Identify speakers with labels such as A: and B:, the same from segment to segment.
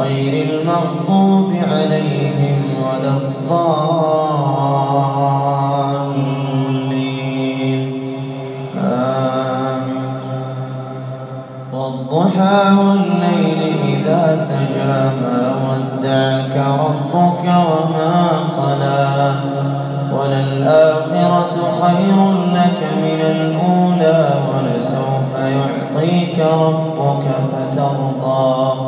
A: غير المغضوب عليهم ولا الضالين. آمين. والضحى والليل إذا سجى ما ودعك ربك وما قلى. وللآخرة خير لك من الأولى ولسوف يعطيك ربك فترضى.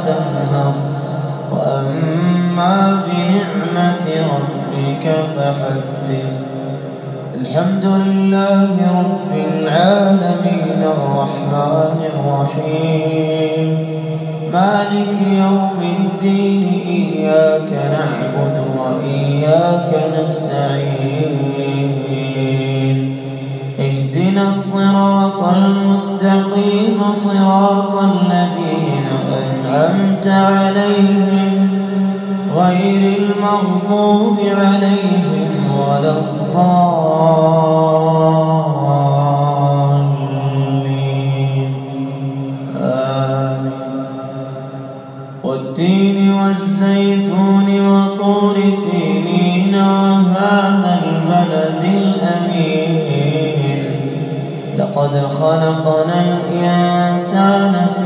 A: تنهر. وأما بنعمة ربك فحدث. الحمد لله رب العالمين الرحمن الرحيم. مالك يوم الدين إياك نعبد وإياك نستعين. اهدنا الصراط المستقيم صراط الذين أنعمت عليهم غير المغضوب عليهم ولا الضالين. آمين. والتين والزيتون وطور سينين وهذا البلد الأمين. لقد خلقنا الإنسان في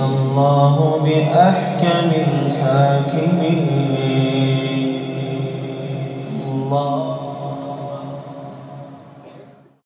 A: الله بأحكم الحاكمين.